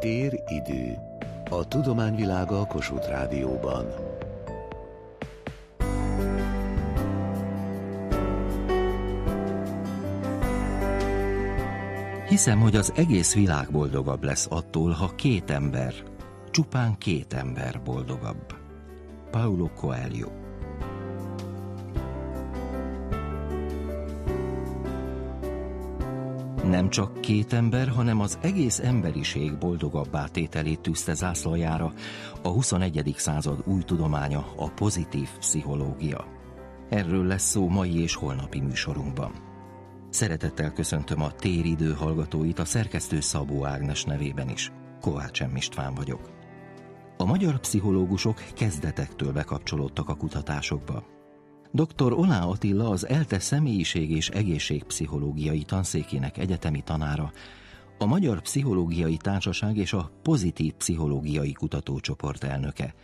Tér-idő. A tudományvilága a Kossuth Rádióban. Hiszem, hogy az egész világ boldogabb lesz attól, ha két ember, csupán két ember boldogabb. Paulo Coelho Nem csak két ember, hanem az egész emberiség boldogabbá tételét tűzte zászlajára a 21. század új tudománya, a pozitív pszichológia. Erről lesz szó mai és holnapi műsorunkban. Szeretettel köszöntöm a téridő hallgatóit a szerkesztő Szabó Ágnes nevében is. Kovács M. István vagyok. A magyar pszichológusok kezdetektől bekapcsolódtak a kutatásokba. Dr. Olá Attila az ELTE személyiség és egészségpszichológiai tanszékének egyetemi tanára, a Magyar Pszichológiai Társaság és a Pozitív Pszichológiai Kutatócsoport elnöke.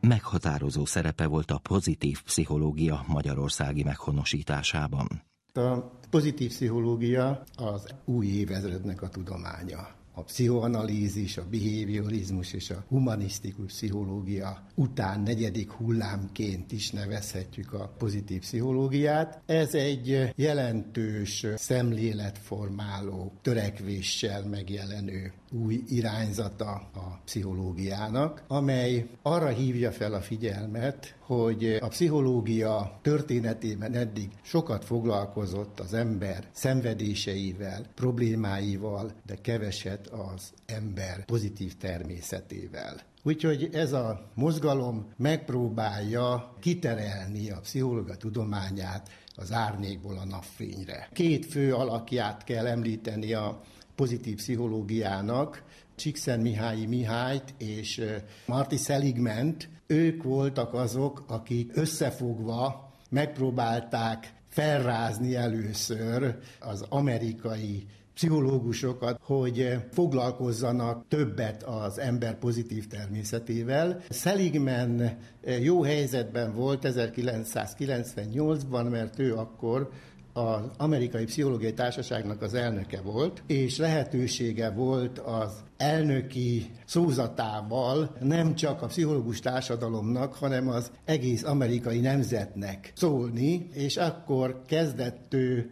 Meghatározó szerepe volt a pozitív pszichológia magyarországi meghonosításában. A pozitív pszichológia az új évezrednek a tudománya a pszichoanalízis, a behaviorizmus és a humanisztikus pszichológia után negyedik hullámként is nevezhetjük a pozitív pszichológiát. Ez egy jelentős szemléletformáló törekvéssel megjelenő új irányzata a pszichológiának, amely arra hívja fel a figyelmet, hogy a pszichológia történetében eddig sokat foglalkozott az ember szenvedéseivel, problémáival, de keveset az ember pozitív természetével. Úgyhogy ez a mozgalom megpróbálja kiterelni a pszichológia tudományát az árnyékból a napfényre. Két fő alakját kell említeni a pozitív pszichológiának, Csíkszen Mihály Mihályt és Marty Seligment, ők voltak azok, akik összefogva megpróbálták felrázni először az amerikai pszichológusokat, hogy foglalkozzanak többet az ember pozitív természetével. Seligman jó helyzetben volt 1998-ban, mert ő akkor az Amerikai Pszichológiai Társaságnak az elnöke volt, és lehetősége volt az elnöki szózatával nem csak a pszichológus társadalomnak, hanem az egész amerikai nemzetnek szólni, és akkor kezdett ő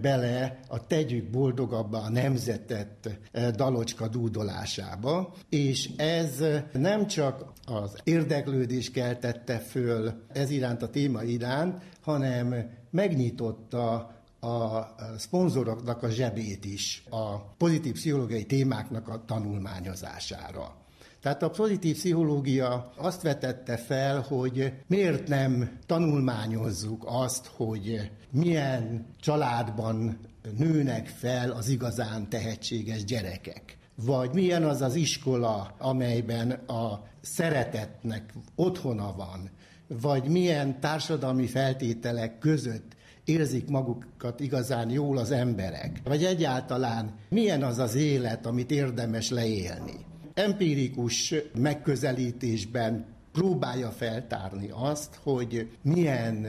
bele a Tegyük boldogabbá a nemzetet dalocska dúdolásába, és ez nem csak az érdeklődés keltette föl ez iránt a téma iránt, hanem megnyitotta a szponzoroknak a zsebét is a pozitív pszichológiai témáknak a tanulmányozására. Tehát a pozitív pszichológia azt vetette fel, hogy miért nem tanulmányozzuk azt, hogy milyen családban nőnek fel az igazán tehetséges gyerekek. Vagy milyen az az iskola, amelyben a szeretetnek otthona van, vagy milyen társadalmi feltételek között érzik magukat igazán jól az emberek, vagy egyáltalán milyen az az élet, amit érdemes leélni. Empirikus megközelítésben próbálja feltárni azt, hogy milyen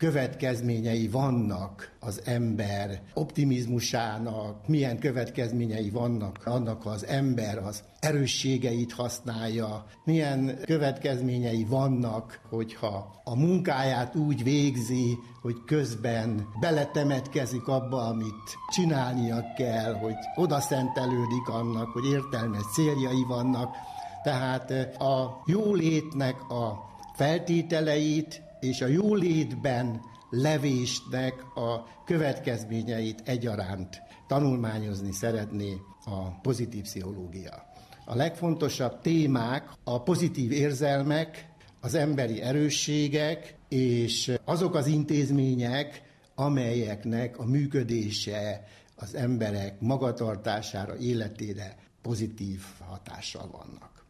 következményei vannak az ember optimizmusának, milyen következményei vannak annak az ember az erősségeit használja, milyen következményei vannak, hogyha a munkáját úgy végzi, hogy közben beletemetkezik abba, amit csinálnia kell, hogy oda szentelődik annak, hogy értelmes céljai vannak. Tehát a jólétnek a feltételeit és a jólétben levésnek a következményeit egyaránt tanulmányozni szeretné a pozitív pszichológia. A legfontosabb témák a pozitív érzelmek, az emberi erősségek és azok az intézmények, amelyeknek a működése az emberek magatartására, életére pozitív hatással vannak.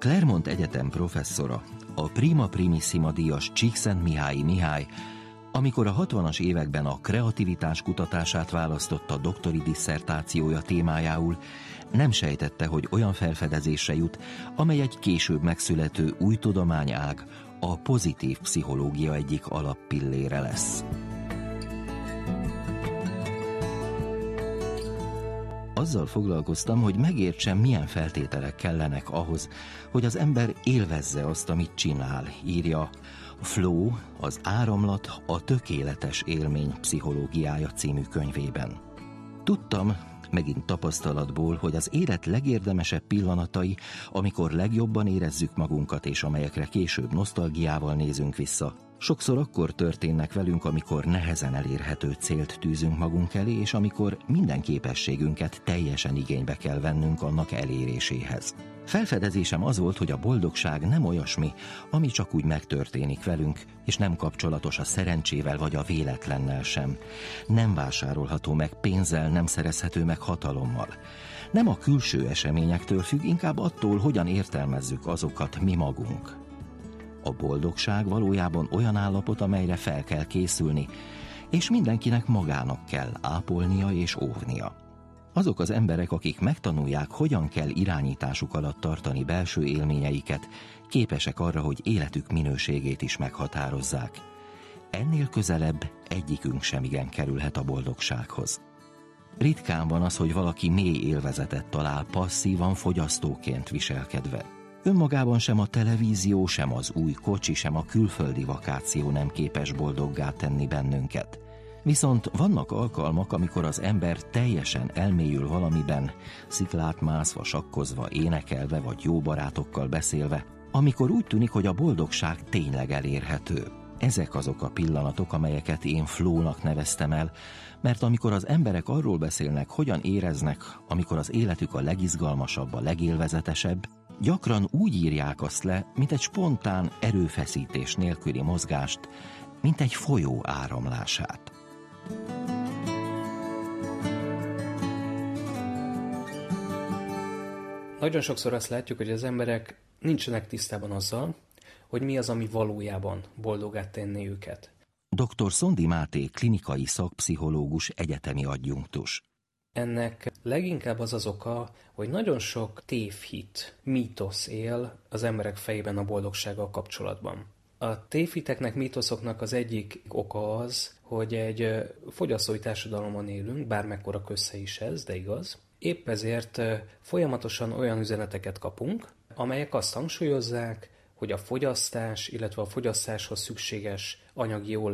Clermont Egyetem professzora, a Prima Primissima díjas Csíkszent Mihály Mihály, amikor a 60-as években a kreativitás kutatását választotta doktori disszertációja témájául, nem sejtette, hogy olyan felfedezésre jut, amely egy később megszülető új tudományág, a pozitív pszichológia egyik alappillére lesz. Azzal foglalkoztam, hogy megértsem, milyen feltételek kellenek ahhoz, hogy az ember élvezze azt, amit csinál, írja Flow, az áramlat a tökéletes élmény pszichológiája című könyvében. Tudtam, megint tapasztalatból, hogy az élet legérdemesebb pillanatai, amikor legjobban érezzük magunkat, és amelyekre később nosztalgiával nézünk vissza, Sokszor akkor történnek velünk, amikor nehezen elérhető célt tűzünk magunk elé, és amikor minden képességünket teljesen igénybe kell vennünk annak eléréséhez. Felfedezésem az volt, hogy a boldogság nem olyasmi, ami csak úgy megtörténik velünk, és nem kapcsolatos a szerencsével vagy a véletlennel sem. Nem vásárolható meg pénzzel, nem szerezhető meg hatalommal. Nem a külső eseményektől függ, inkább attól, hogyan értelmezzük azokat mi magunk. A boldogság valójában olyan állapot, amelyre fel kell készülni, és mindenkinek magának kell ápolnia és óvnia. Azok az emberek, akik megtanulják, hogyan kell irányításuk alatt tartani belső élményeiket, képesek arra, hogy életük minőségét is meghatározzák. Ennél közelebb egyikünk sem igen kerülhet a boldogsághoz. Ritkán van az, hogy valaki mély élvezetet talál passzívan fogyasztóként viselkedve. Önmagában sem a televízió, sem az új kocsi, sem a külföldi vakáció nem képes boldoggá tenni bennünket. Viszont vannak alkalmak, amikor az ember teljesen elmélyül valamiben, sziklát mászva, sakkozva, énekelve vagy jó barátokkal beszélve, amikor úgy tűnik, hogy a boldogság tényleg elérhető. Ezek azok a pillanatok, amelyeket én flónak neveztem el, mert amikor az emberek arról beszélnek, hogyan éreznek, amikor az életük a legizgalmasabb, a legélvezetesebb, Gyakran úgy írják azt le, mint egy spontán erőfeszítés nélküli mozgást, mint egy folyó áramlását. Nagyon sokszor azt látjuk, hogy az emberek nincsenek tisztában azzal, hogy mi az, ami valójában boldogát tenni őket. Dr. Szondi Máté klinikai szakpszichológus egyetemi adjunktus. Ennek leginkább az az oka, hogy nagyon sok tévhit, mítosz él az emberek fejében a boldogsággal kapcsolatban. A tévhiteknek, mítoszoknak az egyik oka az, hogy egy fogyasztói társadalomban élünk, bármekkora kösze is ez, de igaz. Épp ezért folyamatosan olyan üzeneteket kapunk, amelyek azt hangsúlyozzák, hogy a fogyasztás, illetve a fogyasztáshoz szükséges anyagi jól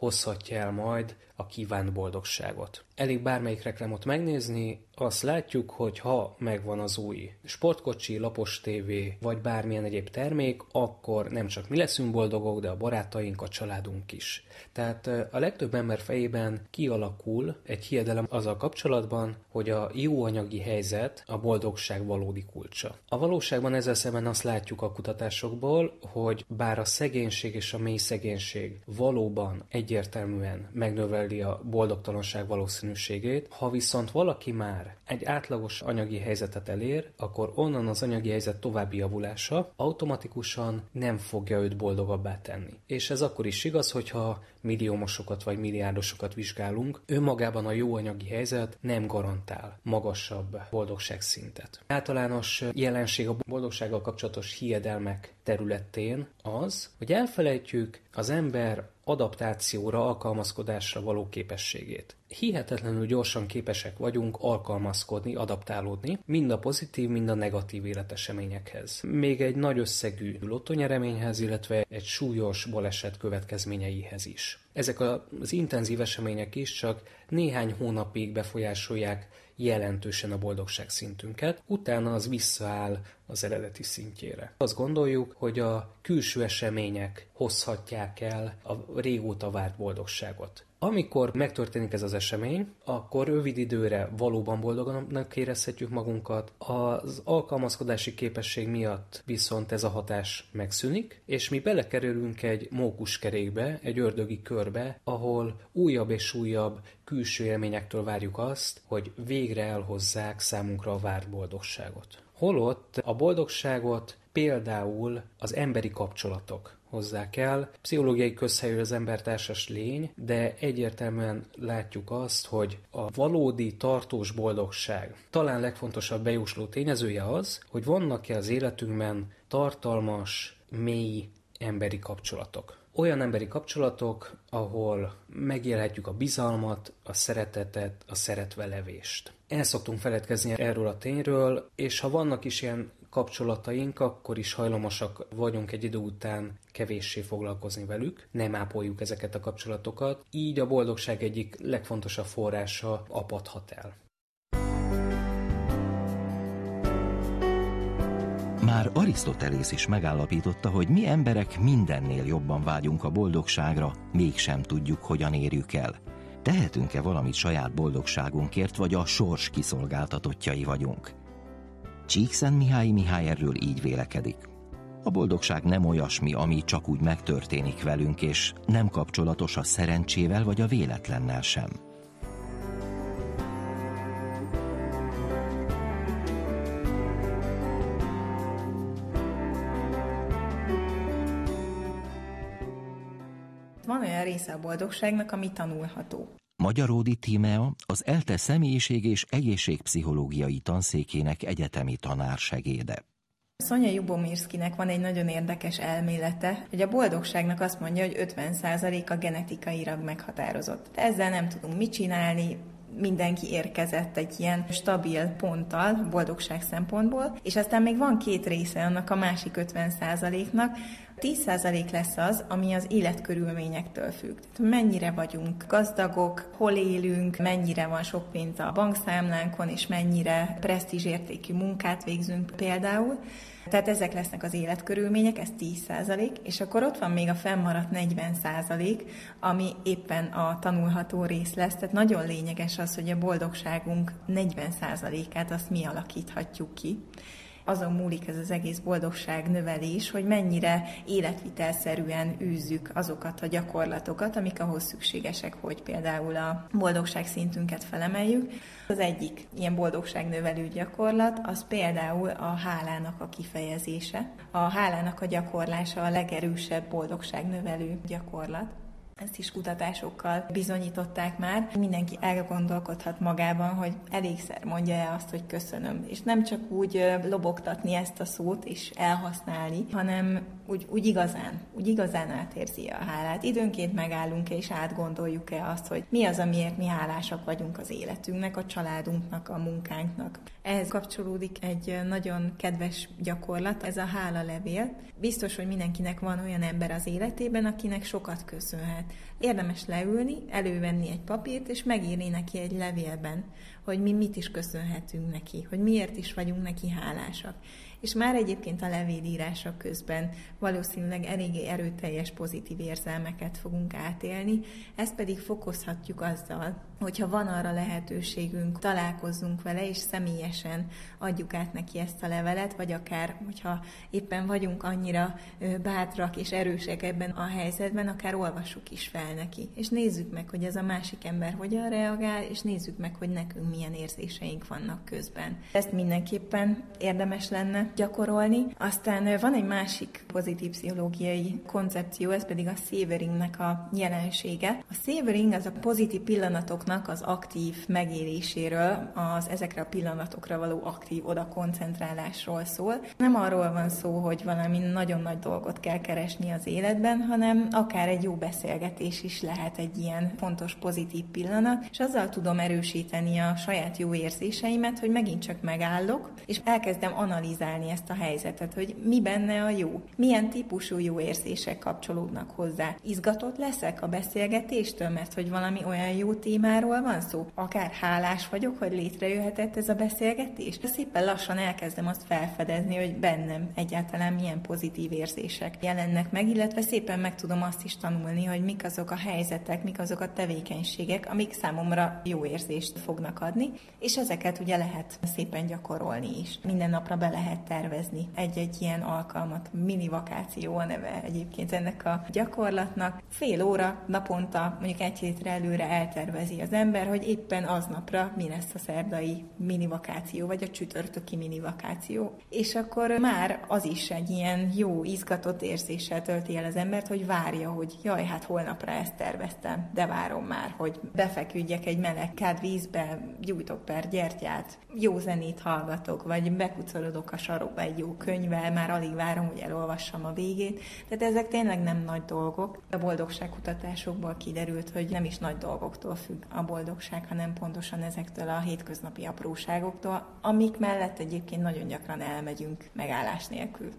hozhatja el majd a kívánt boldogságot. Elég bármelyik reklámot megnézni, azt látjuk, hogy ha megvan az új sportkocsi, lapos tévé, vagy bármilyen egyéb termék, akkor nem csak mi leszünk boldogok, de a barátaink, a családunk is. Tehát a legtöbb ember fejében kialakul egy hiedelem azzal kapcsolatban, hogy a jó anyagi helyzet a boldogság valódi kulcsa. A valóságban ezzel szemben azt látjuk a kutatásokból, hogy bár a szegénység és a mély szegénység valóban egyértelműen megnöveli a boldogtalanság valószínűségét, ha viszont valaki már egy átlagos anyagi helyzetet elér, akkor onnan az anyagi helyzet további javulása automatikusan nem fogja őt boldogabbá tenni. És ez akkor is igaz, hogyha milliómosokat vagy milliárdosokat vizsgálunk, önmagában a jó anyagi helyzet nem garantál magasabb boldogságszintet. Általános jelenség a boldogsággal kapcsolatos hiedelmek területén az, hogy elfelejtjük az ember adaptációra, alkalmazkodásra való képességét. Hihetetlenül gyorsan képesek vagyunk alkalmazkodni, adaptálódni, mind a pozitív, mind a negatív életeseményekhez. Még egy nagy összegű lottonyereményhez, illetve egy súlyos baleset következményeihez is. Ezek az intenzív események is csak néhány hónapig befolyásolják jelentősen a boldogság szintünket, utána az visszaáll az eredeti szintjére. Azt gondoljuk, hogy a külső események hozhatják el a régóta várt boldogságot. Amikor megtörténik ez az esemény, akkor rövid időre valóban boldogabbnak érezhetjük magunkat, az alkalmazkodási képesség miatt viszont ez a hatás megszűnik, és mi belekerülünk egy mókuskerékbe, egy ördögi körbe, ahol újabb és újabb külső élményektől várjuk azt, hogy végre elhozzák számunkra a várt boldogságot. Holott a boldogságot például az emberi kapcsolatok hozzák el. Pszichológiai közhelyű az embertársas lény, de egyértelműen látjuk azt, hogy a valódi tartós boldogság talán legfontosabb bejósló tényezője az, hogy vannak-e az életünkben tartalmas, mély emberi kapcsolatok. Olyan emberi kapcsolatok, ahol megélhetjük a bizalmat, a szeretetet, a szeretvelevést. El szoktunk feledkezni erről a tényről, és ha vannak is ilyen kapcsolataink, akkor is hajlamosak vagyunk egy idő után kevéssé foglalkozni velük, nem ápoljuk ezeket a kapcsolatokat, így a boldogság egyik legfontosabb forrása apadhat el. Már Arisztotelész is megállapította, hogy mi emberek mindennél jobban vágyunk a boldogságra, mégsem tudjuk, hogyan érjük el. Tehetünk-e valamit saját boldogságunkért, vagy a sors kiszolgáltatottjai vagyunk? Csíkszent Mihály Mihály erről így vélekedik. A boldogság nem olyasmi, ami csak úgy megtörténik velünk, és nem kapcsolatos a szerencsével vagy a véletlennel sem. Van olyan része a boldogságnak, ami tanulható. Magyaródi Tímea az ELTE személyiség és egészségpszichológiai tanszékének egyetemi tanársegéde. Szonya Jubomirszkinek van egy nagyon érdekes elmélete, hogy a boldogságnak azt mondja, hogy 50% a genetikailag meghatározott. Ezzel nem tudunk mit csinálni, mindenki érkezett egy ilyen stabil ponttal, boldogság szempontból, és aztán még van két része annak a másik 50%-nak, 10% lesz az, ami az életkörülményektől függ. Tehát mennyire vagyunk gazdagok, hol élünk, mennyire van sok pénz a bankszámlánkon, és mennyire presztízsértékű munkát végzünk például. Tehát ezek lesznek az életkörülmények, ez 10%, és akkor ott van még a fennmaradt 40%, ami éppen a tanulható rész lesz. Tehát nagyon lényeges az, hogy a boldogságunk 40%-át azt mi alakíthatjuk ki azon múlik ez az egész boldogság növelés, hogy mennyire életvitelszerűen űzzük azokat a gyakorlatokat, amik ahhoz szükségesek, hogy például a boldogság szintünket felemeljük. Az egyik ilyen boldogság növelő gyakorlat, az például a hálának a kifejezése. A hálának a gyakorlása a legerősebb boldogság növelő gyakorlat ezt is kutatásokkal bizonyították már. Mindenki elgondolkodhat magában, hogy elégszer mondja-e azt, hogy köszönöm. És nem csak úgy lobogtatni ezt a szót és elhasználni, hanem úgy, úgy igazán, úgy igazán átérzi a hálát. Időnként megállunk és átgondoljuk-e azt, hogy mi az, amiért mi hálásak vagyunk az életünknek, a családunknak, a munkánknak. Ehhez kapcsolódik egy nagyon kedves gyakorlat, ez a hála levél. Biztos, hogy mindenkinek van olyan ember az életében, akinek sokat köszönhet. Érdemes leülni, elővenni egy papírt, és megírni neki egy levélben, hogy mi mit is köszönhetünk neki, hogy miért is vagyunk neki hálásak és már egyébként a levélírása közben valószínűleg eléggé erőteljes pozitív érzelmeket fogunk átélni, ezt pedig fokozhatjuk azzal, hogyha van arra lehetőségünk, találkozzunk vele, és személyesen adjuk át neki ezt a levelet, vagy akár, hogyha éppen vagyunk annyira bátrak és erősek ebben a helyzetben, akár olvassuk is fel neki. És nézzük meg, hogy ez a másik ember hogyan reagál, és nézzük meg, hogy nekünk milyen érzéseink vannak közben. Ezt mindenképpen érdemes lenne gyakorolni. Aztán van egy másik pozitív pszichológiai koncepció, ez pedig a savoringnek a jelensége. A savoring az a pozitív pillanatoknak az aktív megéléséről, az ezekre a pillanatokra való aktív oda koncentrálásról szól. Nem arról van szó, hogy valami nagyon nagy dolgot kell keresni az életben, hanem akár egy jó beszélgetés is lehet egy ilyen fontos pozitív pillanat, és azzal tudom erősíteni a saját jó érzéseimet, hogy megint csak megállok, és elkezdem analizálni vizsgálni ezt a helyzetet, hogy mi benne a jó, milyen típusú jó érzések kapcsolódnak hozzá. Izgatott leszek a beszélgetéstől, mert hogy valami olyan jó témáról van szó, akár hálás vagyok, hogy létrejöhetett ez a beszélgetés. Szépen lassan elkezdem azt felfedezni, hogy bennem egyáltalán milyen pozitív érzések jelennek meg, illetve szépen meg tudom azt is tanulni, hogy mik azok a helyzetek, mik azok a tevékenységek, amik számomra jó érzést fognak adni, és ezeket ugye lehet szépen gyakorolni is. Minden napra be lehet tervezni egy-egy ilyen alkalmat. Mini vakáció a neve egyébként ennek a gyakorlatnak. Fél óra naponta, mondjuk egy hétre előre eltervezi az ember, hogy éppen aznapra mi lesz a szerdai mini vakáció, vagy a csütörtöki mini vakáció. És akkor már az is egy ilyen jó, izgatott érzéssel tölti el az embert, hogy várja, hogy jaj, hát holnapra ezt terveztem, de várom már, hogy befeküdjek egy meleg kád vízbe, gyújtok per gyertyát, jó zenét hallgatok, vagy bekucorodok a sor sarokba egy jó könyvvel, már alig várom, hogy elolvassam a végét. Tehát ezek tényleg nem nagy dolgok. A boldogságkutatásokból kiderült, hogy nem is nagy dolgoktól függ a boldogság, hanem pontosan ezektől a hétköznapi apróságoktól, amik mellett egyébként nagyon gyakran elmegyünk megállás nélkül.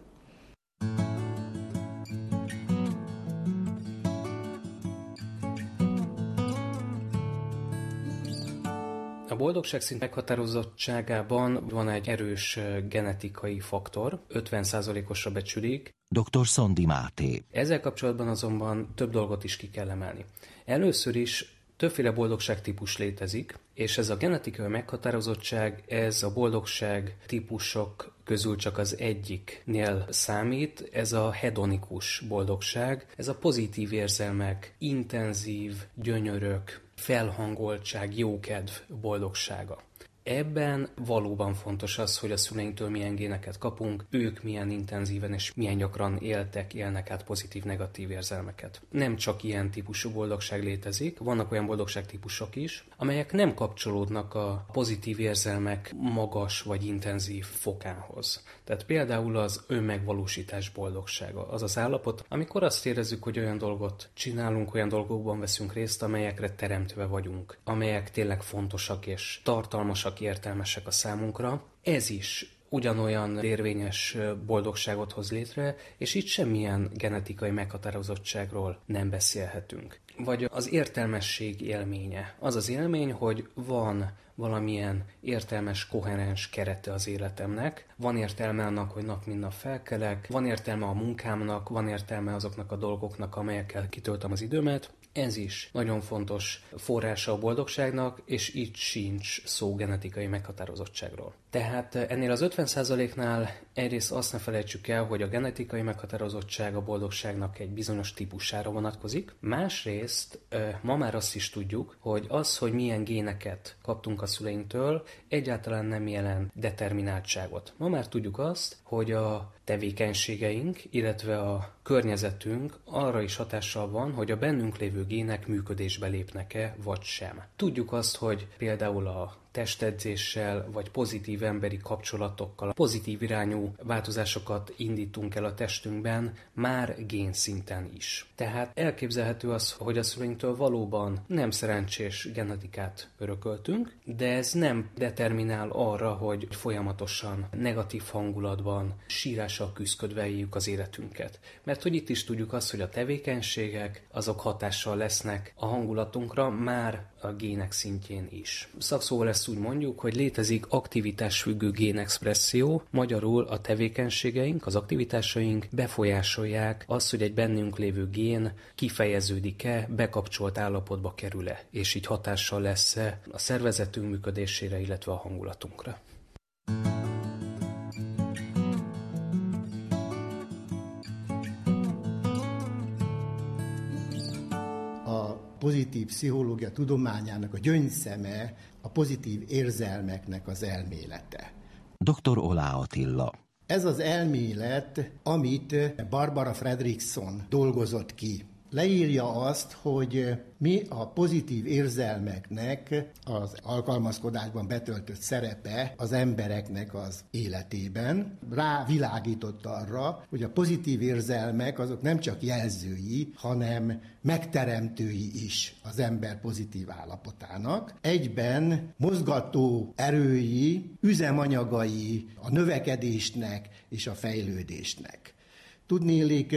Boldogság szint meghatározottságában van egy erős genetikai faktor, 50%-osra becsülik. Dr. Szondi Máté. Ezzel kapcsolatban azonban több dolgot is ki kell emelni. Először is többféle boldogság típus létezik, és ez a genetikai meghatározottság, ez a boldogság típusok közül csak az egyiknél számít, ez a hedonikus boldogság, ez a pozitív érzelmek, intenzív, gyönyörök, felhangoltság, jókedv boldogsága. Ebben valóban fontos az, hogy a szüleinktől milyen géneket kapunk, ők milyen intenzíven és milyen gyakran éltek, élnek át pozitív-negatív érzelmeket. Nem csak ilyen típusú boldogság létezik, vannak olyan boldogság típusok is, amelyek nem kapcsolódnak a pozitív érzelmek magas vagy intenzív fokához. Tehát például az önmegvalósítás boldogsága, az az állapot, amikor azt érezzük, hogy olyan dolgot csinálunk, olyan dolgokban veszünk részt, amelyekre teremtve vagyunk, amelyek tényleg fontosak és tartalmasak fontosak, értelmesek a számunkra. Ez is ugyanolyan érvényes boldogságot hoz létre, és itt semmilyen genetikai meghatározottságról nem beszélhetünk. Vagy az értelmesség élménye. Az az élmény, hogy van valamilyen értelmes, koherens kerete az életemnek. Van értelme annak, hogy nap mint nap felkelek, van értelme a munkámnak, van értelme azoknak a dolgoknak, amelyekkel kitöltöm az időmet, ez is nagyon fontos forrása a boldogságnak, és itt sincs szó genetikai meghatározottságról. Tehát ennél az 50%-nál egyrészt azt ne felejtsük el, hogy a genetikai meghatározottság a boldogságnak egy bizonyos típusára vonatkozik. Másrészt ma már azt is tudjuk, hogy az, hogy milyen géneket kaptunk a szüleinktől, egyáltalán nem jelent determináltságot. Ma már tudjuk azt, hogy a tevékenységeink, illetve a környezetünk arra is hatással van, hogy a bennünk lévő gének működésbe lépnek-e, vagy sem. Tudjuk azt, hogy például a testedzéssel, vagy pozitív emberi kapcsolatokkal, pozitív irányú változásokat indítunk el a testünkben, már génszinten is. Tehát elképzelhető az, hogy a szüleinktől valóban nem szerencsés genetikát örököltünk, de ez nem determinál arra, hogy folyamatosan negatív hangulatban, sírással küzdködve éljük az életünket. Mert hogy itt is tudjuk azt, hogy a tevékenységek azok hatással lesznek a hangulatunkra már a gének szintjén is. Szakszóval ezt úgy mondjuk, hogy létezik aktivitásfüggő génexpresszió, magyarul a tevékenységeink, az aktivitásaink befolyásolják azt, hogy egy bennünk lévő gén kifejeződik-e, bekapcsolt állapotba kerül-e, és így hatással lesz-e a szervezetünk működésére, illetve a hangulatunkra. Pozitív pszichológia tudományának a gyöngyszeme a pozitív érzelmeknek az elmélete. Dr. Olá Attila. Ez az elmélet, amit Barbara Fredrickson dolgozott ki leírja azt, hogy mi a pozitív érzelmeknek az alkalmazkodásban betöltött szerepe az embereknek az életében. Rávilágított arra, hogy a pozitív érzelmek azok nem csak jelzői, hanem megteremtői is az ember pozitív állapotának. Egyben mozgató erői, üzemanyagai a növekedésnek és a fejlődésnek. Tudnélik,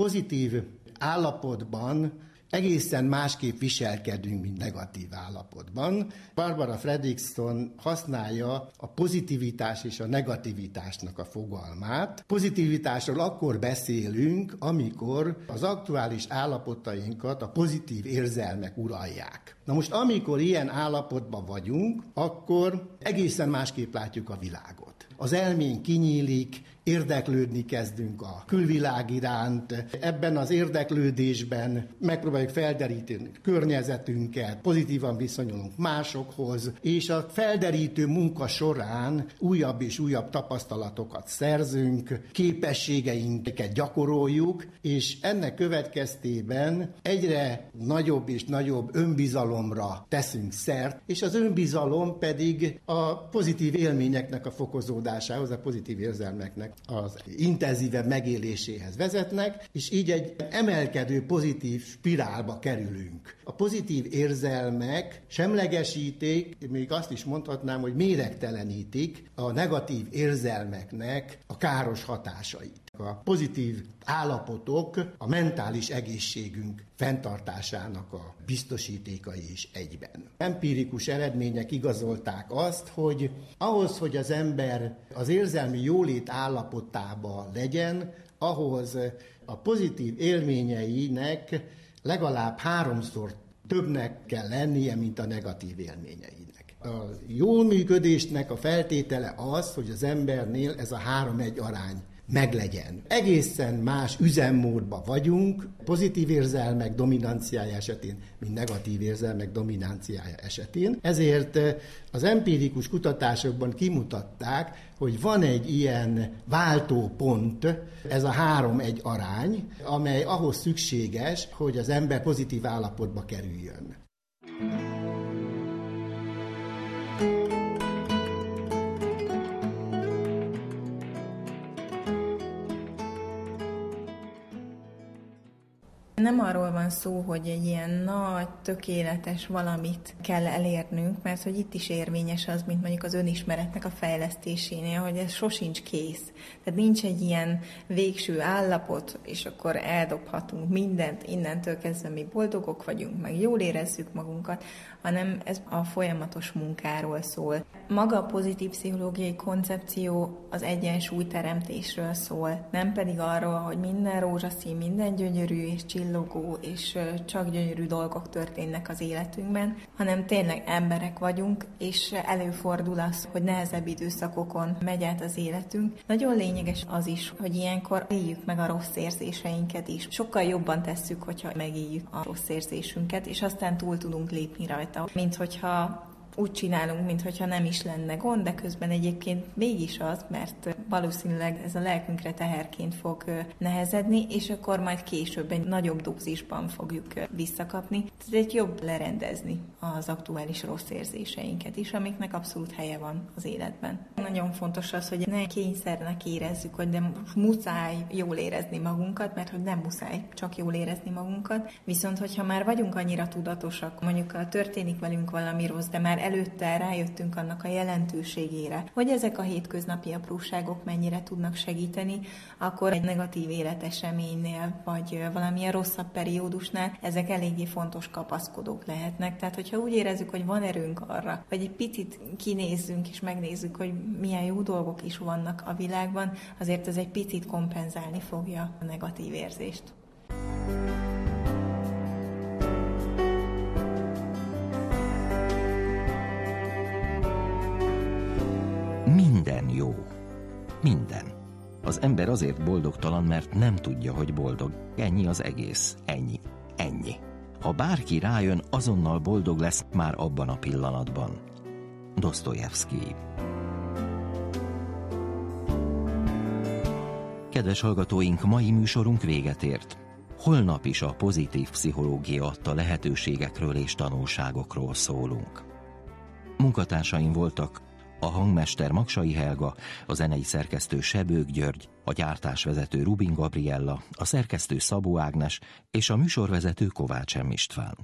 pozitív állapotban egészen másképp viselkedünk, mint negatív állapotban. Barbara Fredrickson használja a pozitivitás és a negativitásnak a fogalmát. Pozitivitásról akkor beszélünk, amikor az aktuális állapotainkat a pozitív érzelmek uralják. Na most, amikor ilyen állapotban vagyunk, akkor egészen másképp látjuk a világot. Az elmény kinyílik, érdeklődni kezdünk a külvilág iránt. Ebben az érdeklődésben megpróbáljuk felderíteni környezetünket, pozitívan viszonyulunk másokhoz, és a felderítő munka során újabb és újabb tapasztalatokat szerzünk, képességeinket gyakoroljuk, és ennek következtében egyre nagyobb és nagyobb önbizalomra teszünk szert, és az önbizalom pedig a pozitív élményeknek a fokozódásához, a pozitív érzelmeknek az intenzívebb megéléséhez vezetnek, és így egy emelkedő pozitív spirálba kerülünk. A pozitív érzelmek semlegesíték, még azt is mondhatnám, hogy méregtelenítik a negatív érzelmeknek a káros hatásait. A pozitív állapotok a mentális egészségünk fenntartásának a biztosítékai is egyben. Empirikus eredmények igazolták azt, hogy ahhoz, hogy az ember az érzelmi jólét állapotába legyen, ahhoz a pozitív élményeinek legalább háromszor többnek kell lennie, mint a negatív élményeinek. A jó működésnek a feltétele az, hogy az embernél ez a három-egy arány meglegyen. Egészen más üzemmódban vagyunk, pozitív érzelmek dominanciája esetén, mint negatív érzelmek dominanciája esetén. Ezért eh, az empirikus kutatásokban kimutatták, hogy van egy ilyen váltópont, ez a három-egy arány, amely ahhoz szükséges, hogy az ember pozitív állapotba kerüljön. Nem arról van szó, hogy egy ilyen nagy, tökéletes valamit kell elérnünk, mert hogy itt is érvényes az, mint mondjuk az önismeretnek a fejlesztésénél, hogy ez sosincs kész. Tehát nincs egy ilyen végső állapot, és akkor eldobhatunk mindent, innentől kezdve mi boldogok vagyunk, meg jól érezzük magunkat, hanem ez a folyamatos munkáról szól. Maga a pozitív pszichológiai koncepció az egyensúlyteremtésről szól, nem pedig arról, hogy minden rózsaszín, minden gyönyörű és csillogó, és csak gyönyörű dolgok történnek az életünkben, hanem tényleg emberek vagyunk, és előfordul az, hogy nehezebb időszakokon megy át az életünk. Nagyon lényeges az is, hogy ilyenkor éljük meg a rossz érzéseinket is. Sokkal jobban tesszük, hogyha megéljük a rossz érzésünket, és aztán túl tudunk lépni rajta, mint hogyha úgy csinálunk, mintha nem is lenne gond, de közben egyébként mégis az, mert valószínűleg ez a lelkünkre teherként fog nehezedni, és akkor majd később egy nagyobb dózisban fogjuk visszakapni. egy jobb lerendezni az aktuális rossz érzéseinket is, amiknek abszolút helye van az életben. Nagyon fontos az, hogy ne kényszernek érezzük, hogy de muszáj jól érezni magunkat, mert hogy nem muszáj csak jól érezni magunkat. Viszont, hogyha már vagyunk annyira tudatosak, mondjuk történik velünk valami rossz, de már előtte rájöttünk annak a jelentőségére, hogy ezek a hétköznapi apróságok mennyire tudnak segíteni, akkor egy negatív életeseménynél, vagy valamilyen rosszabb periódusnál ezek eléggé fontos kapaszkodók lehetnek. Tehát, hogyha úgy érezzük, hogy van erőnk arra, hogy egy picit kinézzünk és megnézzük, hogy milyen jó dolgok is vannak a világban, azért ez egy picit kompenzálni fogja a negatív érzést. Minden jó. Minden. Az ember azért boldogtalan, mert nem tudja, hogy boldog. Ennyi az egész. Ennyi. Ennyi. Ha bárki rájön, azonnal boldog lesz már abban a pillanatban. Dostoyevsky. Kedves hallgatóink, mai műsorunk véget ért. Holnap is a pozitív pszichológia adta lehetőségekről és tanulságokról szólunk. Munkatársaim voltak a hangmester Maksai Helga, a zenei szerkesztő Sebők György, a gyártásvezető Rubin Gabriella, a szerkesztő Szabó Ágnes és a műsorvezető Kovács M. István.